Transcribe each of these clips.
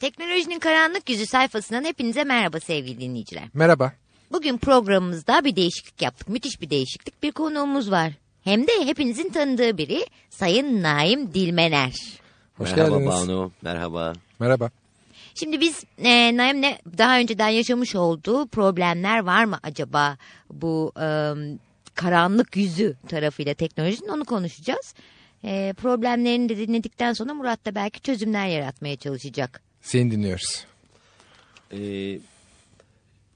Teknolojinin Karanlık Yüzü sayfasından hepinize merhaba sevgili dinleyiciler. Merhaba. Bugün programımızda bir değişiklik yaptık. Müthiş bir değişiklik. Bir konuğumuz var. Hem de hepinizin tanıdığı biri Sayın Naim Dilmener. Hoş Merhaba geldiniz. Banu, merhaba. Merhaba. Şimdi biz e, Naim'le daha önceden yaşamış olduğu problemler var mı acaba bu e, karanlık yüzü tarafıyla teknolojinin onu konuşacağız. E, problemlerini de dinledikten sonra Murat da belki çözümler yaratmaya çalışacak. Seni dinliyoruz. Ee,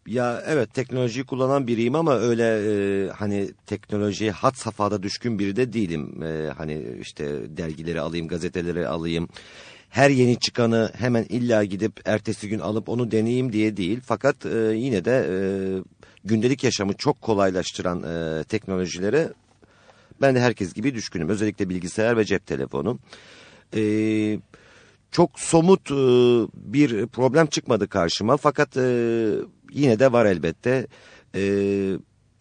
ya evet teknolojiyi kullanan biriyim ama öyle e, hani teknolojiye hat safhada düşkün biri de değilim. E, hani işte dergileri alayım, gazeteleri alayım. Her yeni çıkanı hemen illa gidip ertesi gün alıp onu deneyeyim diye değil. Fakat e, yine de e, gündelik yaşamı çok kolaylaştıran e, teknolojilere ben de herkes gibi düşkünüm. Özellikle bilgisayar ve cep telefonu. Eee çok somut e, bir problem çıkmadı karşıma fakat e, yine de var elbette. E,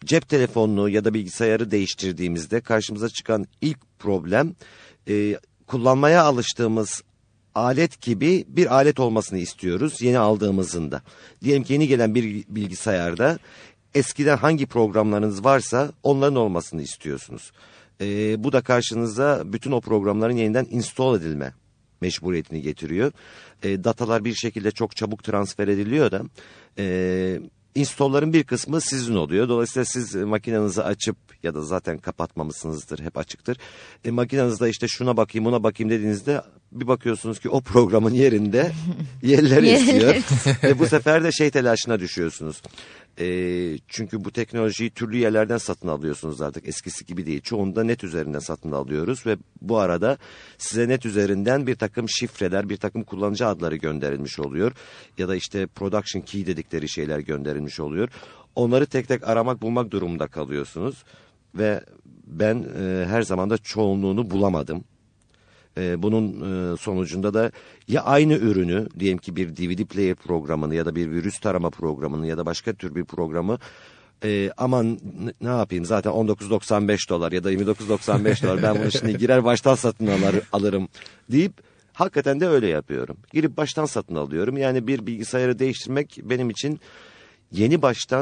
cep telefonunu ya da bilgisayarı değiştirdiğimizde karşımıza çıkan ilk problem kullanmaya alıştığımız alet gibi bir alet olmasını istiyoruz yeni aldığımızın da. Diyelim ki yeni gelen bir bilgisayarda eskiden hangi programlarınız varsa onların olmasını istiyorsunuz. E, bu da karşınıza bütün o programların yeniden install edilme mecburiyetini getiriyor. E, datalar bir şekilde çok çabuk transfer ediliyor da e, installların bir kısmı sizin oluyor. Dolayısıyla siz makinenizi açıp ya da zaten kapatmamışsınızdır hep açıktır. E, makinenizde işte şuna bakayım buna bakayım dediğinizde bir bakıyorsunuz ki o programın yerinde yerleri esiyor. Ve bu sefer de şey telaşına düşüyorsunuz. E, çünkü bu teknolojiyi türlü yerlerden satın alıyorsunuz artık eskisi gibi değil. Çoğunda net üzerinden satın alıyoruz ve bu arada size net üzerinden bir takım şifreler, bir takım kullanıcı adları gönderilmiş oluyor. Ya da işte production key dedikleri şeyler gönderilmiş oluyor. Onları tek tek aramak bulmak durumunda kalıyorsunuz. Ve ben e, her zaman da çoğunluğunu bulamadım. E, bunun e, sonucunda da ya aynı ürünü diyelim ki bir DVD player programını ya da bir virüs tarama programını ya da başka tür bir programı e, aman ne yapayım zaten 19.95 dolar ya da 29.95 dolar ben bunu şimdi girer baştan satın alır, alırım deyip hakikaten de öyle yapıyorum. Girip baştan satın alıyorum yani bir bilgisayarı değiştirmek benim için yeni baştan